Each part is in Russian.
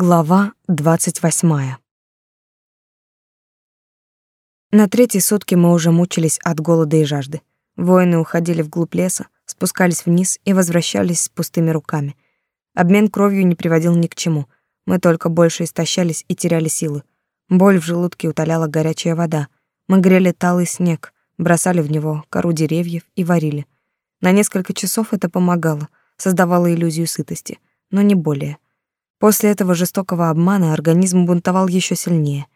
Глава двадцать восьмая. На третьей сутки мы уже мучились от голода и жажды. Воины уходили вглубь леса, спускались вниз и возвращались с пустыми руками. Обмен кровью не приводил ни к чему. Мы только больше истощались и теряли силы. Боль в желудке утоляла горячая вода. Мы грели талый снег, бросали в него кору деревьев и варили. На несколько часов это помогало, создавало иллюзию сытости, но не более — После этого жестокого обмана организм бунтовал еще сильнее.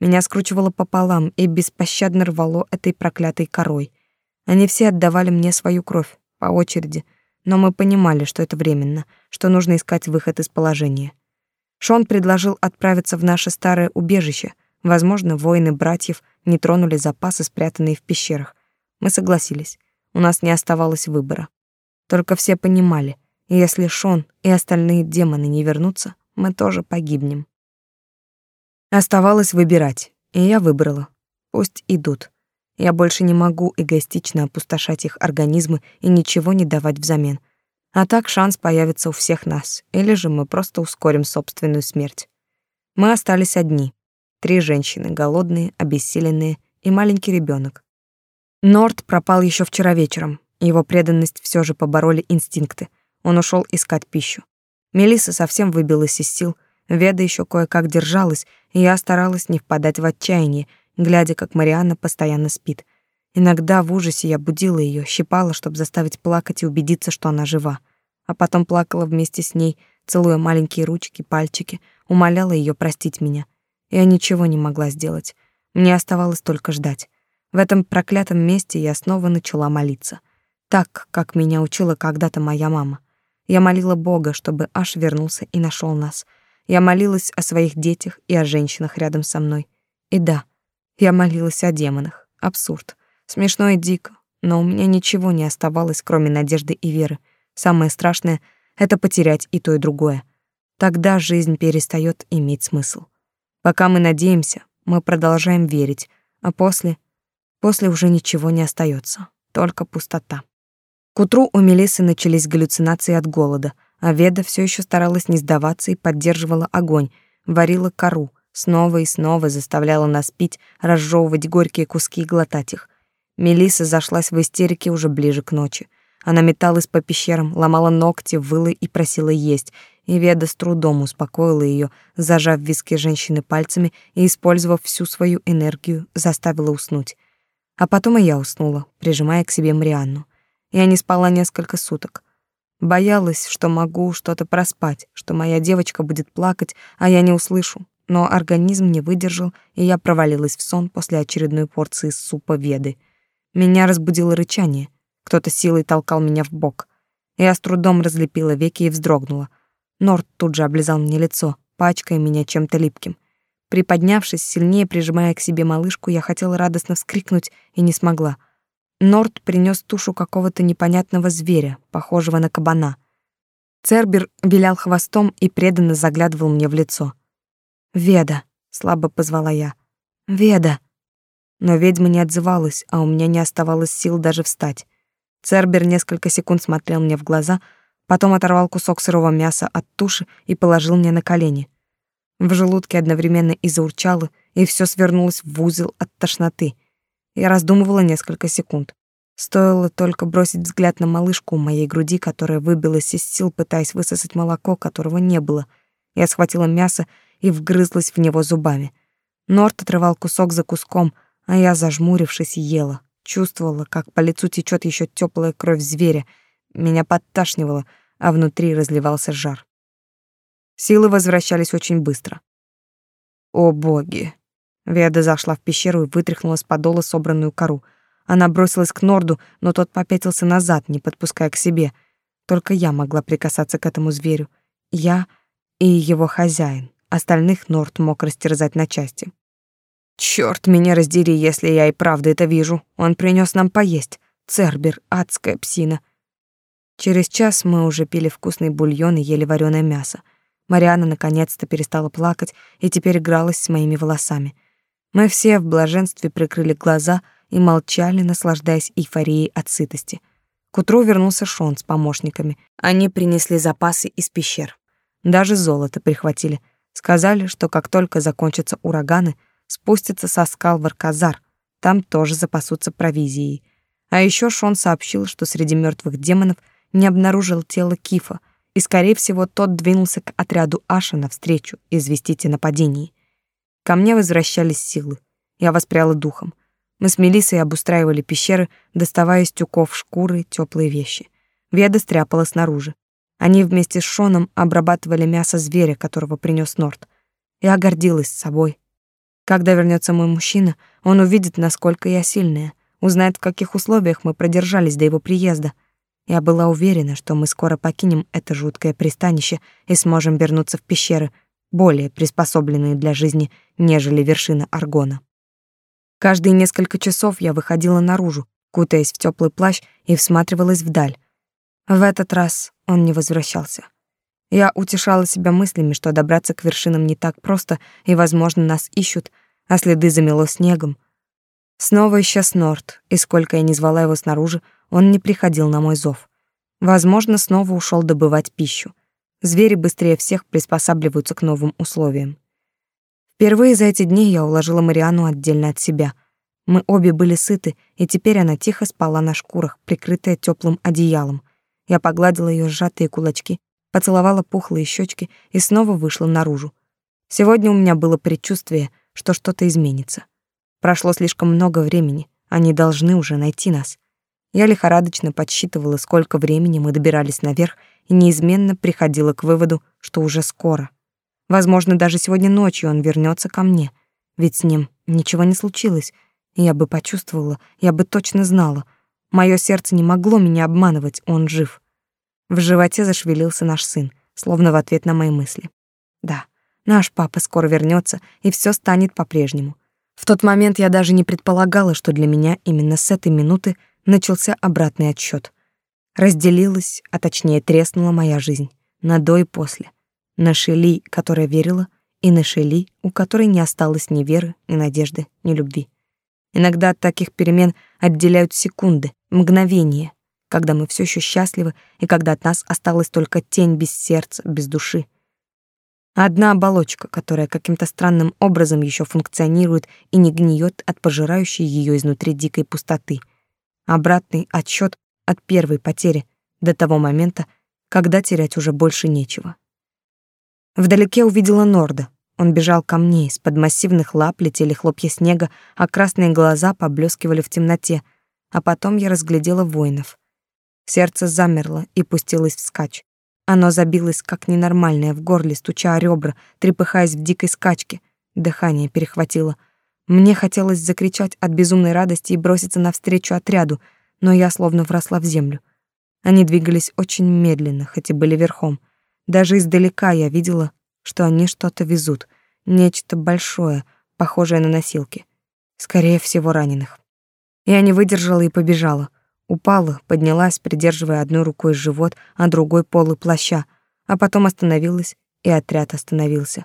Меня скручивало пополам и беспощадно рвало этой проклятой корой. Они все отдавали мне свою кровь, по очереди, но мы понимали, что это временно, что нужно искать выход из положения. Шон предложил отправиться в наше старое убежище. Возможно, воины братьев не тронули запасы, спрятанные в пещерах. Мы согласились. У нас не оставалось выбора. Только все понимали — если Шон и остальные демоны не вернутся, мы тоже погибнем. Оставалось выбирать, и я выбрала. Пусть идут. Я больше не могу эгоистично опустошать их организмы и ничего не давать взамен. А так шанс появится у всех нас, или же мы просто ускорим собственную смерть. Мы остались одни. Три женщины, голодные, обессиленные и маленький ребенок. Норт пропал еще вчера вечером. Его преданность все же побороли инстинкты — он ушел искать пищу. Мелиса совсем выбилась из сил, Веда еще кое-как держалась, и я старалась не впадать в отчаяние, глядя, как Марианна постоянно спит. Иногда в ужасе я будила ее, щипала, чтобы заставить плакать и убедиться, что она жива. А потом плакала вместе с ней, целуя маленькие ручки, пальчики, умоляла ее простить меня. Я ничего не могла сделать. Мне оставалось только ждать. В этом проклятом месте я снова начала молиться. Так, как меня учила когда-то моя мама. Я молила Бога, чтобы Аш вернулся и нашел нас. Я молилась о своих детях и о женщинах рядом со мной. И да, я молилась о демонах. Абсурд. Смешно и дико, но у меня ничего не оставалось, кроме надежды и веры. Самое страшное — это потерять и то, и другое. Тогда жизнь перестает иметь смысл. Пока мы надеемся, мы продолжаем верить, а после... После уже ничего не остается, только пустота. К утру у Мелисы начались галлюцинации от голода, а Веда все еще старалась не сдаваться и поддерживала огонь, варила кору, снова и снова заставляла нас пить, разжевывать горькие куски и глотать их. Мелиса зашлась в истерике уже ближе к ночи. Она металась по пещерам, ломала ногти, выла и просила есть, и Веда с трудом успокоила ее, зажав виски женщины пальцами и, использовав всю свою энергию, заставила уснуть. А потом и я уснула, прижимая к себе Марианну. Я не спала несколько суток. Боялась, что могу что-то проспать, что моя девочка будет плакать, а я не услышу. Но организм не выдержал, и я провалилась в сон после очередной порции супа веды. Меня разбудило рычание. Кто-то силой толкал меня в бок. Я с трудом разлепила веки и вздрогнула. Норт тут же облизал мне лицо, пачкая меня чем-то липким. Приподнявшись, сильнее прижимая к себе малышку, я хотела радостно вскрикнуть и не смогла — Норт принес тушу какого-то непонятного зверя, похожего на кабана. Цербер вилял хвостом и преданно заглядывал мне в лицо. «Веда», — слабо позвала я. «Веда». Но ведьма не отзывалась, а у меня не оставалось сил даже встать. Цербер несколько секунд смотрел мне в глаза, потом оторвал кусок сырого мяса от туши и положил мне на колени. В желудке одновременно и заурчало, и все свернулось в узел от тошноты — я раздумывала несколько секунд. Стоило только бросить взгляд на малышку у моей груди, которая выбилась из сил, пытаясь высосать молоко, которого не было. Я схватила мясо и вгрызлась в него зубами. Норт отрывал кусок за куском, а я, зажмурившись, ела. Чувствовала, как по лицу течет еще теплая кровь зверя. Меня подташнивало, а внутри разливался жар. Силы возвращались очень быстро. О боги! Веда зашла в пещеру и вытряхнула с подола собранную кору. Она бросилась к Норду, но тот попятился назад, не подпуская к себе. Только я могла прикасаться к этому зверю. Я и его хозяин. Остальных Норд мог растерзать на части. Черт меня раздери, если я и правда это вижу. Он принес нам поесть. Цербер, адская псина. Через час мы уже пили вкусный бульон и ели вареное мясо. Мариана наконец-то перестала плакать и теперь игралась с моими волосами. Мы все в блаженстве прикрыли глаза и молчали, наслаждаясь эйфорией от сытости. К утру вернулся Шон с помощниками. Они принесли запасы из пещер. Даже золото прихватили. Сказали, что как только закончатся ураганы, спустятся со скал в Арказар. Там тоже запасутся провизией. А еще Шон сообщил, что среди мертвых демонов не обнаружил тело Кифа, и, скорее всего, тот двинулся к отряду Аша навстречу известить о нападении. Ко мне возвращались силы. Я воспряла духом. Мы с Мелиссой обустраивали пещеры, доставая из тюков шкуры теплые вещи. Веда стряпала снаружи. Они вместе с Шоном обрабатывали мясо зверя, которого принес Норт. Я гордилась собой. Когда вернется мой мужчина, он увидит, насколько я сильная, узнает, в каких условиях мы продержались до его приезда. Я была уверена, что мы скоро покинем это жуткое пристанище и сможем вернуться в пещеры, более приспособленные для жизни, нежели вершина Аргона. Каждые несколько часов я выходила наружу, кутаясь в теплый плащ и всматривалась вдаль. В этот раз он не возвращался. Я утешала себя мыслями, что добраться к вершинам не так просто, и, возможно, нас ищут, а следы замело снегом. Снова исчез Норт, и сколько я не звала его снаружи, он не приходил на мой зов. Возможно, снова ушел добывать пищу. Звери быстрее всех приспосабливаются к новым условиям. Впервые за эти дни я уложила Мариану отдельно от себя. Мы обе были сыты, и теперь она тихо спала на шкурах, прикрытая теплым одеялом. Я погладила ее сжатые кулачки, поцеловала пухлые щечки и снова вышла наружу. Сегодня у меня было предчувствие, что что-то изменится. Прошло слишком много времени, они должны уже найти нас. Я лихорадочно подсчитывала, сколько времени мы добирались наверх, и неизменно приходила к выводу, что уже скоро. Возможно, даже сегодня ночью он вернется ко мне, ведь с ним ничего не случилось, я бы почувствовала, я бы точно знала — Мое сердце не могло меня обманывать, он жив. В животе зашевелился наш сын, словно в ответ на мои мысли. Да, наш папа скоро вернется, и все станет по-прежнему. В тот момент я даже не предполагала, что для меня именно с этой минуты начался обратный отсчет. Разделилась, а точнее треснула моя жизнь на до и после. На Шели, которая верила, и на Шели, у которой не осталось ни веры, ни надежды, ни любви. Иногда от таких перемен отделяют секунды, мгновения, когда мы все еще счастливы и когда от нас осталась только тень без сердца, без души. Одна оболочка, которая каким-то странным образом еще функционирует и не гниет от пожирающей ее изнутри дикой пустоты. Обратный отсчет от первой потери до того момента, когда терять уже больше нечего. Вдалеке увидела Норда. Он бежал ко мне, из-под массивных лап летели хлопья снега, а красные глаза поблескивали в темноте, а потом я разглядела воинов. Сердце замерло и пустилось вскачь. Оно забилось как ненормальное в горле, стуча о ребра, трепыхаясь в дикой скачке. Дыхание перехватило. Мне хотелось закричать от безумной радости и броситься навстречу отряду, но я словно вросла в землю. Они двигались очень медленно, хоть и были верхом. Даже издалека я видела, что они что-то везут, нечто большое, похожее на носилки. Скорее всего, раненых. Я не выдержала и побежала. Упала, поднялась, придерживая одной рукой живот, а другой полы плаща, а потом остановилась, и отряд остановился.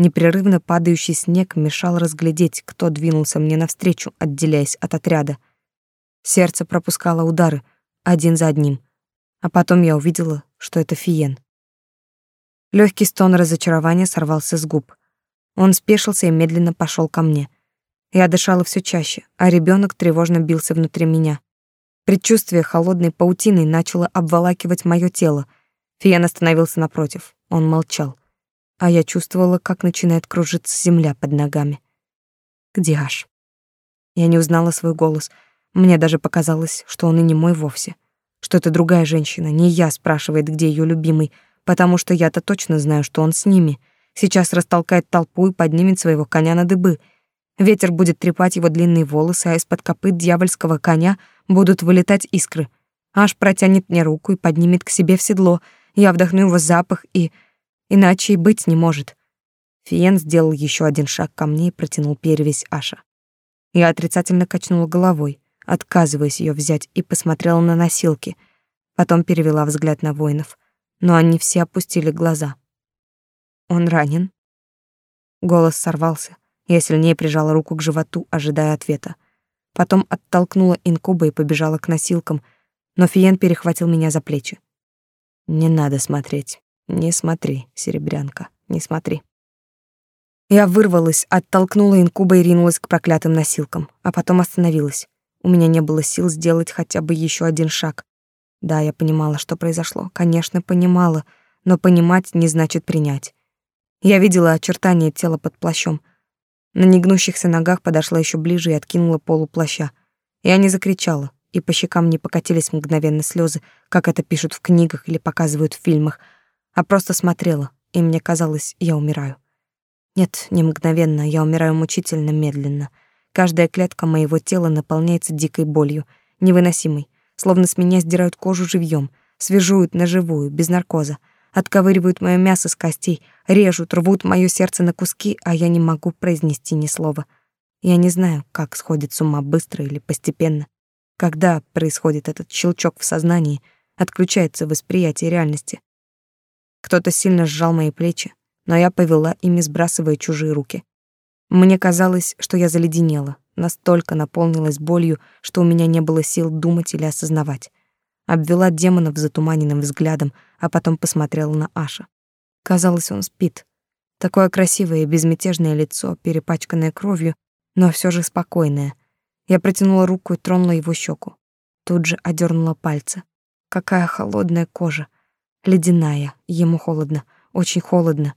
Непрерывно падающий снег мешал разглядеть, кто двинулся мне навстречу, отделяясь от отряда. Сердце пропускало удары, один за одним. А потом я увидела, что это Фиен. Легкий стон разочарования сорвался с губ. Он спешился и медленно пошел ко мне. Я дышала все чаще, а ребенок тревожно бился внутри меня. Предчувствие холодной паутиной начало обволакивать мое тело. Фиен остановился напротив. Он молчал. А я чувствовала, как начинает кружиться земля под ногами. Где Аш? Я не узнала свой голос. Мне даже показалось, что он и не мой вовсе. Что это другая женщина, не я спрашивает, где ее любимый, потому что я-то точно знаю, что он с ними. Сейчас растолкает толпу и поднимет своего коня на дыбы. Ветер будет трепать его длинные волосы, а из-под копыт дьявольского коня будут вылетать искры. Аж протянет мне руку и поднимет к себе в седло. Я вдохну его запах и... Иначе и быть не может. Фиен сделал еще один шаг ко мне и протянул перевязь Аша. Я отрицательно качнула головой, отказываясь ее взять, и посмотрела на носилки. Потом перевела взгляд на воинов но они все опустили глаза. Он ранен. Голос сорвался. Я сильнее прижала руку к животу, ожидая ответа. Потом оттолкнула инкуба и побежала к носилкам, но Фиен перехватил меня за плечи. Не надо смотреть. Не смотри, серебрянка, не смотри. Я вырвалась, оттолкнула инкуба и ринулась к проклятым носилкам, а потом остановилась. У меня не было сил сделать хотя бы еще один шаг. Да, я понимала, что произошло. Конечно, понимала, но понимать не значит принять. Я видела очертания тела под плащом. На негнущихся ногах подошла еще ближе и откинула полу плаща. Я не закричала, и по щекам не покатились мгновенно слезы, как это пишут в книгах или показывают в фильмах, а просто смотрела, и мне казалось, я умираю. Нет, не мгновенно, я умираю мучительно медленно. Каждая клетка моего тела наполняется дикой болью, невыносимой, словно с меня сдирают кожу живьем, свежуют на живую, без наркоза, отковыривают мое мясо с костей, режут, рвут мое сердце на куски, а я не могу произнести ни слова. Я не знаю, как сходит с ума быстро или постепенно. Когда происходит этот щелчок в сознании, отключается восприятие реальности. Кто-то сильно сжал мои плечи, но я повела ими, сбрасывая чужие руки. Мне казалось, что я заледенела, настолько наполнилась болью, что у меня не было сил думать или осознавать. Обвела демонов затуманенным взглядом, а потом посмотрела на Аша. Казалось, он спит. Такое красивое и безмятежное лицо, перепачканное кровью, но все же спокойное. Я протянула руку и тронула его щеку. Тут же одернула пальцы. Какая холодная кожа. Ледяная, ему холодно, очень холодно.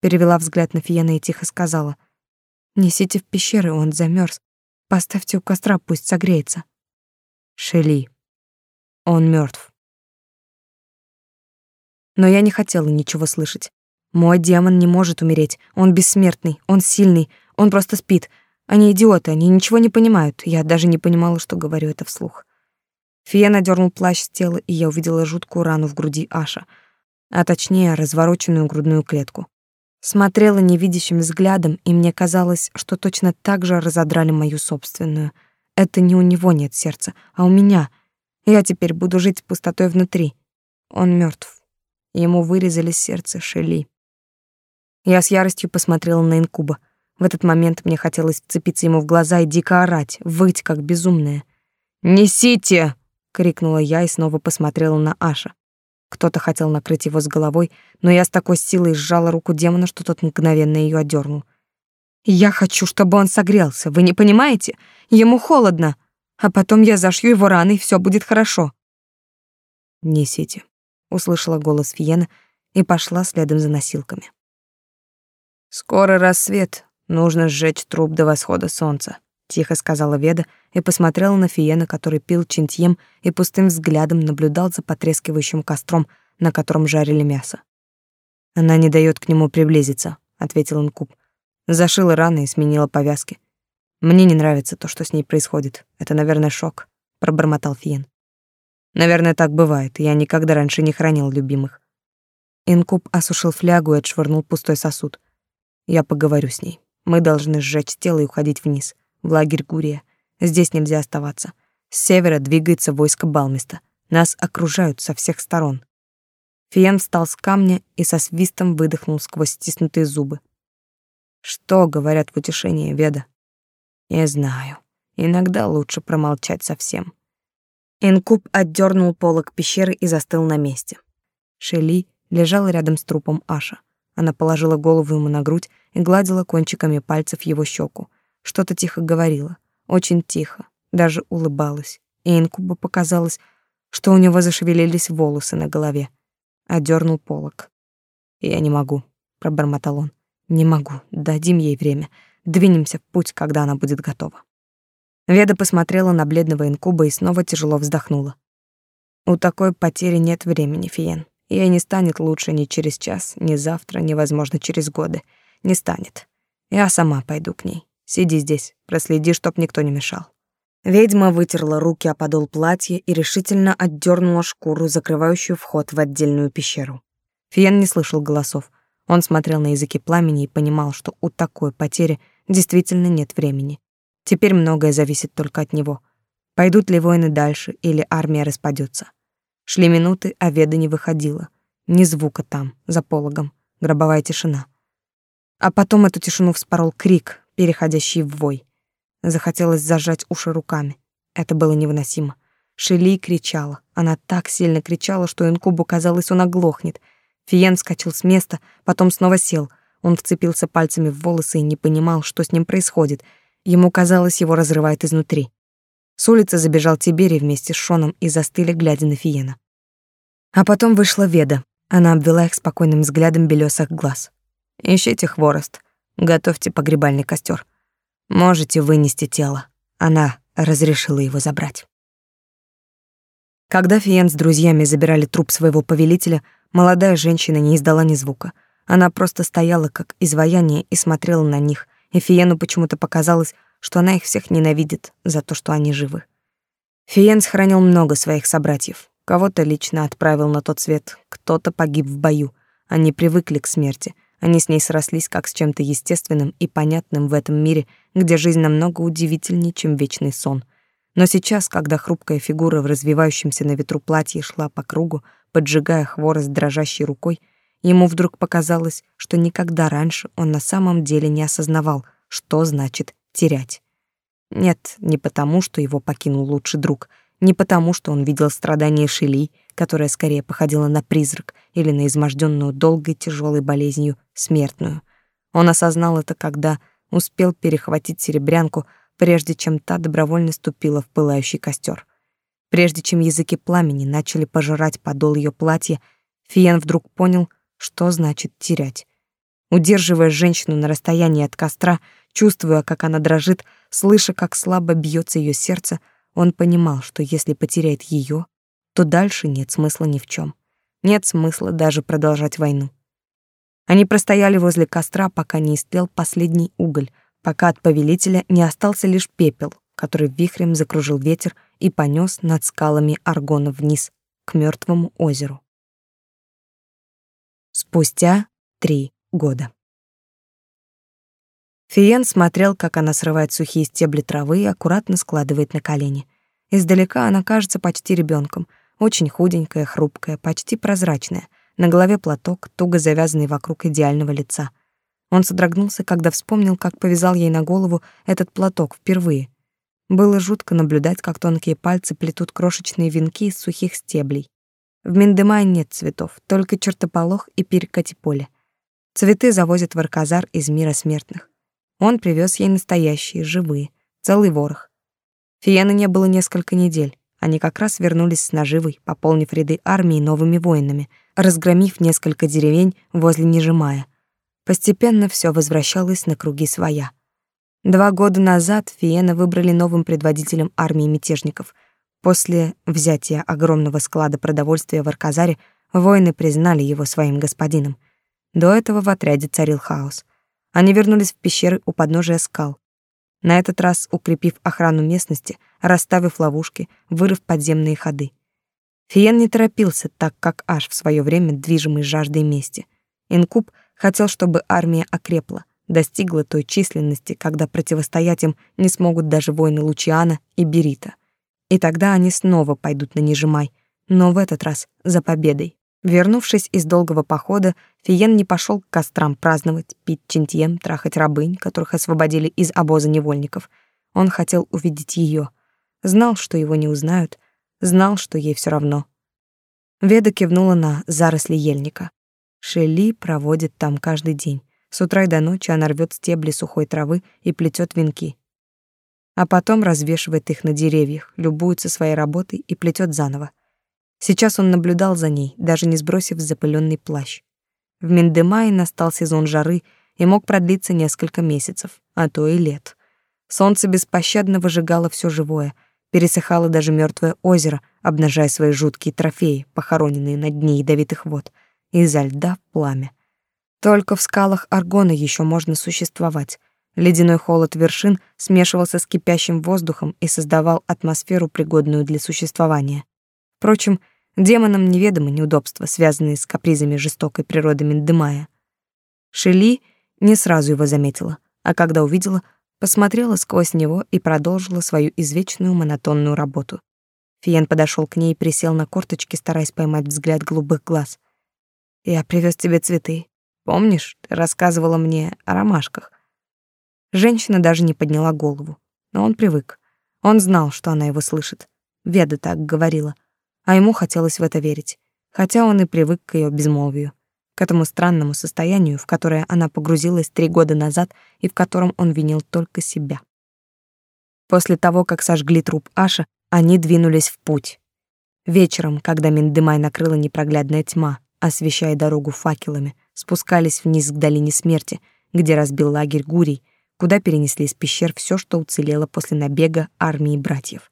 Перевела взгляд на Фиена и тихо сказала: "Несите в пещеры, он замерз. Поставьте у костра, пусть согреется". Шели. Он мертв. Но я не хотела ничего слышать. Мой демон не может умереть. Он бессмертный, он сильный, он просто спит. Они идиоты, они ничего не понимают. Я даже не понимала, что говорю это вслух. Фиен одернул плащ с тела, и я увидела жуткую рану в груди Аша, а точнее развороченную грудную клетку. Смотрела невидящим взглядом, и мне казалось, что точно так же разодрали мою собственную. Это не у него нет сердца, а у меня. Я теперь буду жить пустотой внутри. Он мертв. Ему вырезали сердце Шели. Я с яростью посмотрела на инкуба. В этот момент мне хотелось вцепиться ему в глаза и дико орать, выть как безумная. «Несите!» — крикнула я и снова посмотрела на Аша. Кто-то хотел накрыть его с головой, но я с такой силой сжала руку демона, что тот мгновенно ее отдернул. «Я хочу, чтобы он согрелся, вы не понимаете? Ему холодно, а потом я зашью его раны, и все будет хорошо». «Несите», — услышала голос Фиена и пошла следом за носилками. «Скоро рассвет, нужно сжечь труп до восхода солнца», тихо сказала Веда и посмотрела на Фиена, который пил чинтьем и пустым взглядом наблюдал за потрескивающим костром, на котором жарили мясо. Она не дает к нему приблизиться, ответил Инкуб. Зашила раны и сменила повязки. Мне не нравится то, что с ней происходит. Это, наверное, шок, пробормотал Фиен. Наверное, так бывает. Я никогда раньше не хранил любимых. Инкуб осушил флягу и отшвырнул пустой сосуд. Я поговорю с ней. Мы должны сжечь тело и уходить вниз в лагерь Гурия. Здесь нельзя оставаться. С севера двигается войско Балмиста. Нас окружают со всех сторон. Фиен встал с камня и со свистом выдохнул сквозь стиснутые зубы. Что говорят в утешении Веда? Не знаю. Иногда лучше промолчать совсем. Инкуб отдернул полог пещеры и застыл на месте. Шели лежала рядом с трупом Аша. Она положила голову ему на грудь и гладила кончиками пальцев его щеку, что-то тихо говорила, очень тихо, даже улыбалась. И инкубу показалось, что у него зашевелились волосы на голове. Одернул полок. «Я не могу», — пробормотал он. «Не могу. Дадим ей время. Двинемся в путь, когда она будет готова». Веда посмотрела на бледного инкуба и снова тяжело вздохнула. «У такой потери нет времени, Фиен. Ей не станет лучше ни через час, ни завтра, ни, возможно, через годы. Не станет. Я сама пойду к ней. Сиди здесь, проследи, чтоб никто не мешал. Ведьма вытерла руки о подол платья и решительно отдернула шкуру, закрывающую вход в отдельную пещеру. Фиен не слышал голосов. Он смотрел на языки пламени и понимал, что у такой потери действительно нет времени. Теперь многое зависит только от него. Пойдут ли воины дальше или армия распадется. Шли минуты, а Веда не выходила. Ни звука там, за пологом. Гробовая тишина. А потом эту тишину вспорол крик, переходящий в вой. Захотелось зажать уши руками. Это было невыносимо. Шели кричала. Она так сильно кричала, что инкубу казалось, он оглохнет. Фиен вскочил с места, потом снова сел. Он вцепился пальцами в волосы и не понимал, что с ним происходит. Ему казалось, его разрывает изнутри. С улицы забежал Тибери вместе с Шоном и застыли, глядя на Фиена. А потом вышла Веда. Она обвела их спокойным взглядом белёсых глаз. «Ищите хворост. Готовьте погребальный костер. Можете вынести тело». Она разрешила его забрать. Когда Фиен с друзьями забирали труп своего повелителя, молодая женщина не издала ни звука. Она просто стояла как изваяние и смотрела на них, и Фиену почему-то показалось, что она их всех ненавидит за то, что они живы. Фиен сохранил много своих собратьев. Кого-то лично отправил на тот свет, кто-то погиб в бою. Они привыкли к смерти. Они с ней срослись как с чем-то естественным и понятным в этом мире, где жизнь намного удивительнее, чем вечный сон. Но сейчас, когда хрупкая фигура в развивающемся на ветру платье шла по кругу, поджигая хворост дрожащей рукой, ему вдруг показалось, что никогда раньше он на самом деле не осознавал, что значит терять. Нет, не потому, что его покинул лучший друг, не потому, что он видел страдания Шели, которая скорее походила на призрак или на изможденную долгой тяжелой болезнью смертную. Он осознал это, когда успел перехватить серебрянку, прежде чем та добровольно ступила в пылающий костер. Прежде чем языки пламени начали пожирать подол ее платья, Фиен вдруг понял, что значит терять. Удерживая женщину на расстоянии от костра, чувствуя, как она дрожит, слыша, как слабо бьется ее сердце, он понимал, что если потеряет ее, то дальше нет смысла ни в чем. Нет смысла даже продолжать войну. Они простояли возле костра, пока не истлел последний уголь, пока от повелителя не остался лишь пепел, который вихрем закружил ветер и понес над скалами Аргона вниз, к мертвому озеру. Спустя три года. Фиен смотрел, как она срывает сухие стебли травы и аккуратно складывает на колени. Издалека она кажется почти ребенком, очень худенькая, хрупкая, почти прозрачная. На голове платок, туго завязанный вокруг идеального лица. Он содрогнулся, когда вспомнил, как повязал ей на голову этот платок впервые. Было жутко наблюдать, как тонкие пальцы плетут крошечные венки из сухих стеблей. В Миндемае нет цветов, только чертополох и перекати-поле. Цветы завозят в Арказар из мира смертных. Он привез ей настоящие, живые, целый ворох. Фиена не было несколько недель. Они как раз вернулись с наживой, пополнив ряды армии новыми воинами, разгромив несколько деревень возле Нежимая. Постепенно все возвращалось на круги своя. Два года назад Фиена выбрали новым предводителем армии мятежников. После взятия огромного склада продовольствия в Арказаре воины признали его своим господином. До этого в отряде царил хаос. Они вернулись в пещеры у подножия скал. На этот раз укрепив охрану местности, расставив ловушки, вырыв подземные ходы. Фиен не торопился, так как аж в свое время движимый жаждой мести. Инкуб хотел, чтобы армия окрепла, достигла той численности, когда противостоять им не смогут даже воины Лучиана и Берита. И тогда они снова пойдут на Нежимай, но в этот раз за победой. Вернувшись из долгого похода, Фиен не пошел к кострам праздновать, пить чинтьем, трахать рабынь, которых освободили из обоза невольников. Он хотел увидеть ее. Знал, что его не узнают, знал, что ей все равно. Веда кивнула на заросли ельника. Шели проводит там каждый день. С утра и до ночи она рвет стебли сухой травы и плетет венки. А потом развешивает их на деревьях, любуется своей работой и плетет заново. Сейчас он наблюдал за ней, даже не сбросив запыленный плащ. В Миндемае настал сезон жары и мог продлиться несколько месяцев, а то и лет. Солнце беспощадно выжигало все живое, пересыхало даже мертвое озеро, обнажая свои жуткие трофеи, похороненные на дне ядовитых вод, изо льда в пламя. Только в скалах Аргона еще можно существовать. Ледяной холод вершин смешивался с кипящим воздухом и создавал атмосферу, пригодную для существования. Впрочем, демонам неведомы неудобства, связанные с капризами жестокой природы Миндемая. Шели не сразу его заметила, а когда увидела, посмотрела сквозь него и продолжила свою извечную монотонную работу. Фиен подошел к ней и присел на корточки, стараясь поймать взгляд голубых глаз. «Я привез тебе цветы. Помнишь, ты рассказывала мне о ромашках?» Женщина даже не подняла голову, но он привык. Он знал, что она его слышит. Веда так говорила — а ему хотелось в это верить, хотя он и привык к ее безмолвию. к этому странному состоянию, в которое она погрузилась три года назад и в котором он винил только себя. После того, как сожгли труп Аша, они двинулись в путь. Вечером, когда Миндымай накрыла непроглядная тьма, освещая дорогу факелами, спускались вниз к долине смерти, где разбил лагерь Гурий, куда перенесли из пещер все, что уцелело после набега армии братьев.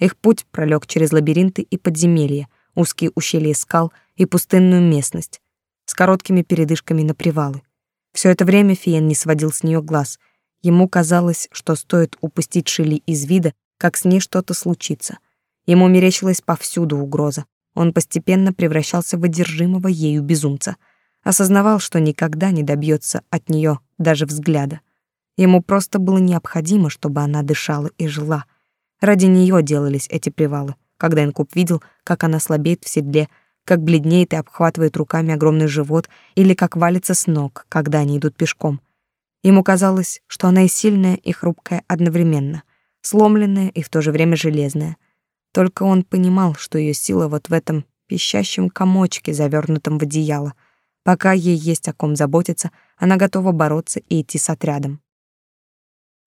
Их путь пролег через лабиринты и подземелья, узкие ущелья скал и пустынную местность, с короткими передышками на привалы. Все это время Фиен не сводил с нее глаз. Ему казалось, что стоит упустить Шили из вида, как с ней что-то случится. Ему мерещилась повсюду угроза. Он постепенно превращался в одержимого ею безумца. Осознавал, что никогда не добьется от нее даже взгляда. Ему просто было необходимо, чтобы она дышала и жила — Ради нее делались эти привалы, когда Инкуб видел, как она слабеет в седле, как бледнеет и обхватывает руками огромный живот, или как валится с ног, когда они идут пешком. Ему казалось, что она и сильная, и хрупкая одновременно, сломленная и в то же время железная. Только он понимал, что ее сила вот в этом пищащем комочке, завернутом в одеяло. Пока ей есть о ком заботиться, она готова бороться и идти с отрядом.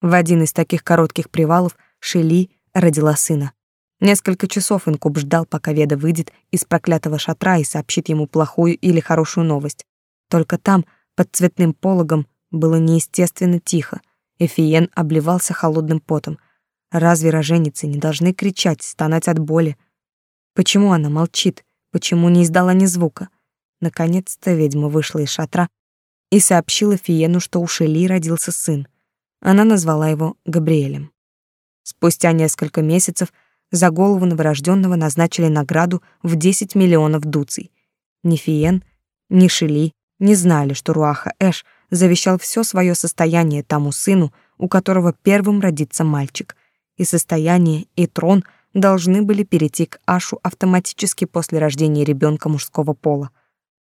В один из таких коротких привалов Шели родила сына. Несколько часов инкуб ждал, пока Веда выйдет из проклятого шатра и сообщит ему плохую или хорошую новость. Только там, под цветным пологом, было неестественно тихо. Эфиен обливался холодным потом. Разве роженицы не должны кричать, стонать от боли? Почему она молчит? Почему не издала ни звука? Наконец-то ведьма вышла из шатра и сообщила Фиену, что у Шели родился сын. Она назвала его Габриэлем. Спустя несколько месяцев за голову новорожденного назначили награду в 10 миллионов дуций. Ни Фиен, ни Шили не знали, что Руаха Эш завещал все свое состояние тому сыну, у которого первым родится мальчик, и состояние, и трон должны были перейти к Ашу автоматически после рождения ребенка мужского пола.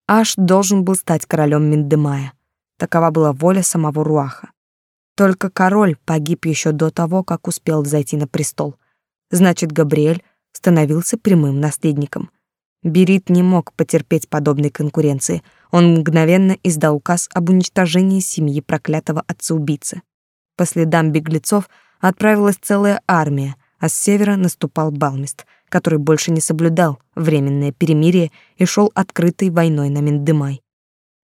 Аш должен был стать королем Миндемая. Такова была воля самого Руаха. Только король погиб еще до того, как успел взойти на престол. Значит, Габриэль становился прямым наследником. Берит не мог потерпеть подобной конкуренции. Он мгновенно издал указ об уничтожении семьи проклятого отца-убийцы. По следам беглецов отправилась целая армия, а с севера наступал Балмист, который больше не соблюдал временное перемирие и шел открытой войной на Миндымай.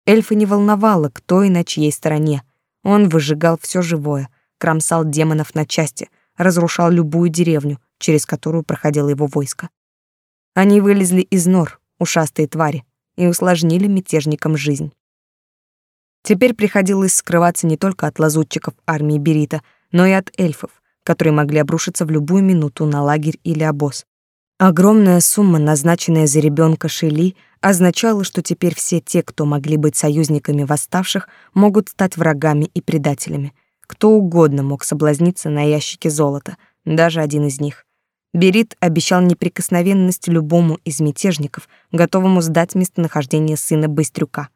Эльфа не волновало, кто и на чьей стороне — он выжигал все живое, кромсал демонов на части, разрушал любую деревню, через которую проходило его войско. Они вылезли из нор, ушастые твари, и усложнили мятежникам жизнь. Теперь приходилось скрываться не только от лазутчиков армии Берита, но и от эльфов, которые могли обрушиться в любую минуту на лагерь или обоз. Огромная сумма, назначенная за ребенка Шели, означала, что теперь все те, кто могли быть союзниками восставших, могут стать врагами и предателями. Кто угодно мог соблазниться на ящике золота, даже один из них. Берит обещал неприкосновенность любому из мятежников, готовому сдать местонахождение сына Быстрюка.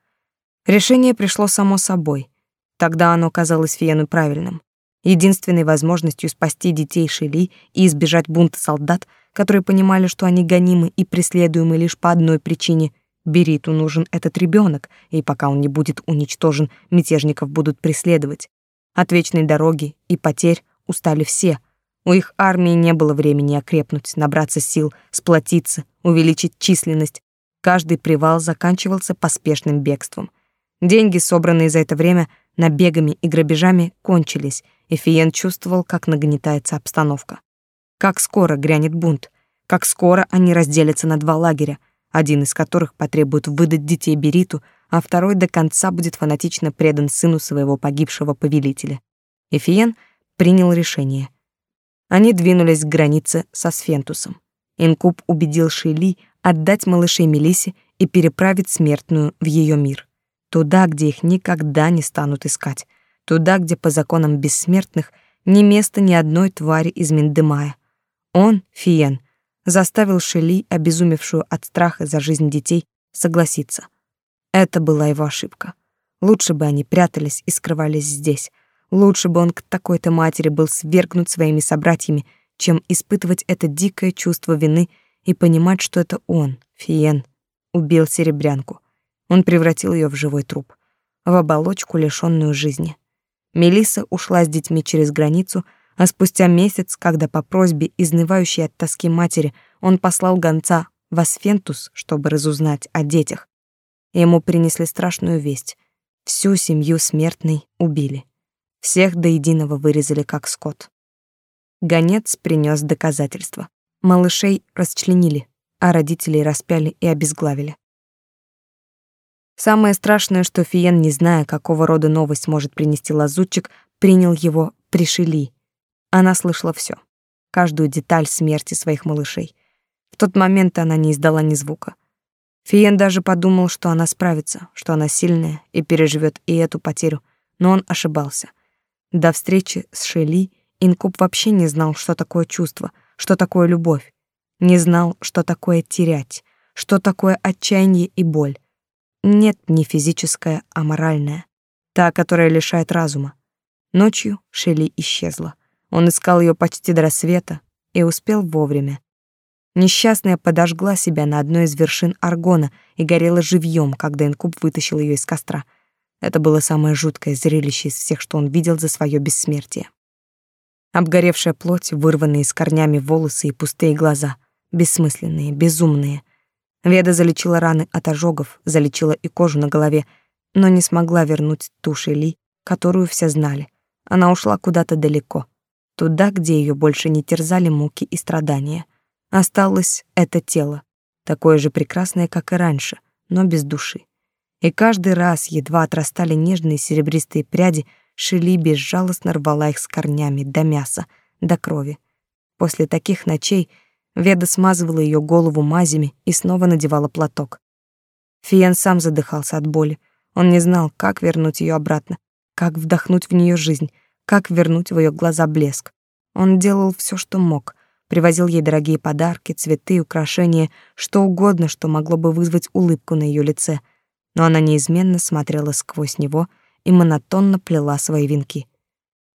Решение пришло само собой. Тогда оно казалось Фиену правильным. Единственной возможностью спасти детей Шели и избежать бунта солдат — которые понимали, что они гонимы и преследуемы лишь по одной причине — Бериту нужен этот ребенок, и пока он не будет уничтожен, мятежников будут преследовать. От вечной дороги и потерь устали все. У их армии не было времени окрепнуть, набраться сил, сплотиться, увеличить численность. Каждый привал заканчивался поспешным бегством. Деньги, собранные за это время набегами и грабежами, кончились, и Фиен чувствовал, как нагнетается обстановка. Как скоро грянет бунт? Как скоро они разделятся на два лагеря, один из которых потребует выдать детей Бериту, а второй до конца будет фанатично предан сыну своего погибшего повелителя. Эфиен принял решение. Они двинулись к границе со Сфентусом. Инкуб убедил Шейли отдать малышей Мелисе и переправить смертную в ее мир. Туда, где их никогда не станут искать. Туда, где по законам бессмертных ни места ни одной твари из Миндемая. Он, Фиен, заставил Шели, обезумевшую от страха за жизнь детей, согласиться. Это была его ошибка. Лучше бы они прятались и скрывались здесь. Лучше бы он к такой-то матери был свергнут своими собратьями, чем испытывать это дикое чувство вины и понимать, что это он, Фиен, убил серебрянку. Он превратил ее в живой труп, в оболочку, лишенную жизни. Мелиса ушла с детьми через границу, а спустя месяц, когда по просьбе изнывающей от тоски матери он послал гонца в Асфентус, чтобы разузнать о детях, ему принесли страшную весть. Всю семью смертной убили. Всех до единого вырезали как скот. Гонец принес доказательства. Малышей расчленили, а родителей распяли и обезглавили. Самое страшное, что Фиен, не зная, какого рода новость может принести лазутчик, принял его пришили. Она слышала все, каждую деталь смерти своих малышей. В тот момент она не издала ни звука. Фиен даже подумал, что она справится, что она сильная и переживет и эту потерю, но он ошибался. До встречи с Шели Инкуб вообще не знал, что такое чувство, что такое любовь. Не знал, что такое терять, что такое отчаяние и боль. Нет, не физическая, а моральная. Та, которая лишает разума. Ночью Шелли исчезла. Он искал ее почти до рассвета и успел вовремя. Несчастная подожгла себя на одной из вершин Аргона и горела живьем, когда Инкуб вытащил ее из костра. Это было самое жуткое зрелище из всех, что он видел за свое бессмертие. Обгоревшая плоть, вырванные с корнями волосы и пустые глаза, бессмысленные, безумные. Веда залечила раны от ожогов, залечила и кожу на голове, но не смогла вернуть ту Шели, которую все знали. Она ушла куда-то далеко, туда, где ее больше не терзали муки и страдания. Осталось это тело, такое же прекрасное, как и раньше, но без души. И каждый раз едва отрастали нежные серебристые пряди, Шили безжалостно рвала их с корнями до мяса, до крови. После таких ночей Веда смазывала ее голову мазями и снова надевала платок. Фиен сам задыхался от боли. Он не знал, как вернуть ее обратно, как вдохнуть в нее жизнь, как вернуть в ее глаза блеск. Он делал все, что мог. Привозил ей дорогие подарки, цветы, украшения, что угодно, что могло бы вызвать улыбку на ее лице. Но она неизменно смотрела сквозь него — и монотонно плела свои венки.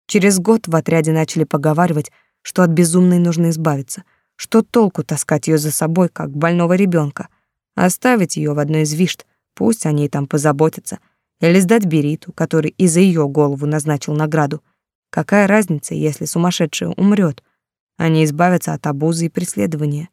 Через год в отряде начали поговаривать, что от безумной нужно избавиться, что толку таскать ее за собой, как больного ребенка, оставить ее в одной из вишт, пусть о ней там позаботятся, или сдать Бериту, который и за ее голову назначил награду. Какая разница, если сумасшедшая умрет? Они избавятся от обузы и преследования.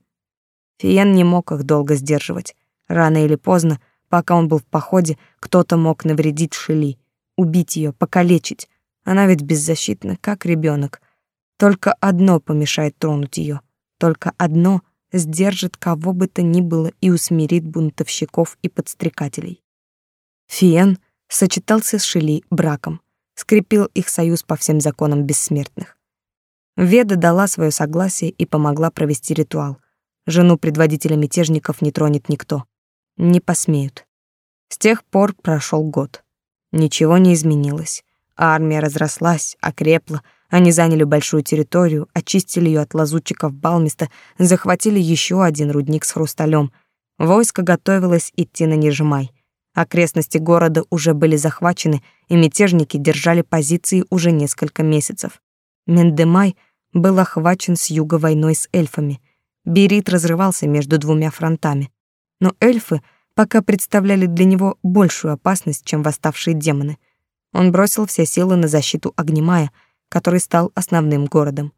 Фиен не мог их долго сдерживать. Рано или поздно, пока он был в походе, кто-то мог навредить Шили, убить ее, покалечить. Она ведь беззащитна, как ребенок. Только одно помешает тронуть ее. Только одно сдержит кого бы то ни было и усмирит бунтовщиков и подстрекателей. Фиен сочетался с Шили браком, скрепил их союз по всем законам бессмертных. Веда дала свое согласие и помогла провести ритуал. Жену предводителя мятежников не тронет никто. Не посмеют. С тех пор прошел год. Ничего не изменилось. Армия разрослась, окрепла, они заняли большую территорию, очистили ее от лазутчиков Балмиста, захватили еще один рудник с хрусталем. Войско готовилось идти на Нижмай. Окрестности города уже были захвачены, и мятежники держали позиции уже несколько месяцев. Мендемай был охвачен с юга войной с эльфами. Берит разрывался между двумя фронтами. Но эльфы — пока представляли для него большую опасность, чем восставшие демоны. Он бросил все силы на защиту Огнемая, который стал основным городом.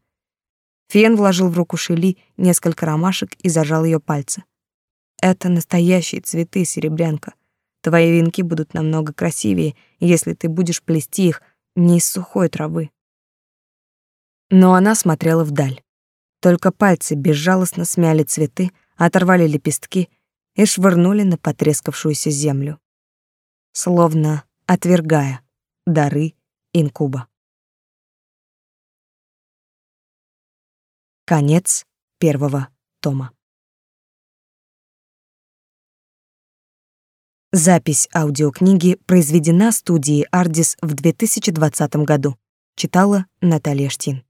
Фиен вложил в руку Шели несколько ромашек и зажал ее пальцы. «Это настоящие цветы, серебрянка. Твои венки будут намного красивее, если ты будешь плести их не из сухой травы». Но она смотрела вдаль. Только пальцы безжалостно смяли цветы, оторвали лепестки и швырнули на потрескавшуюся землю, словно отвергая дары инкуба. Конец первого тома. Запись аудиокниги произведена студией Ardis в 2020 году. Читала Наталья Штин.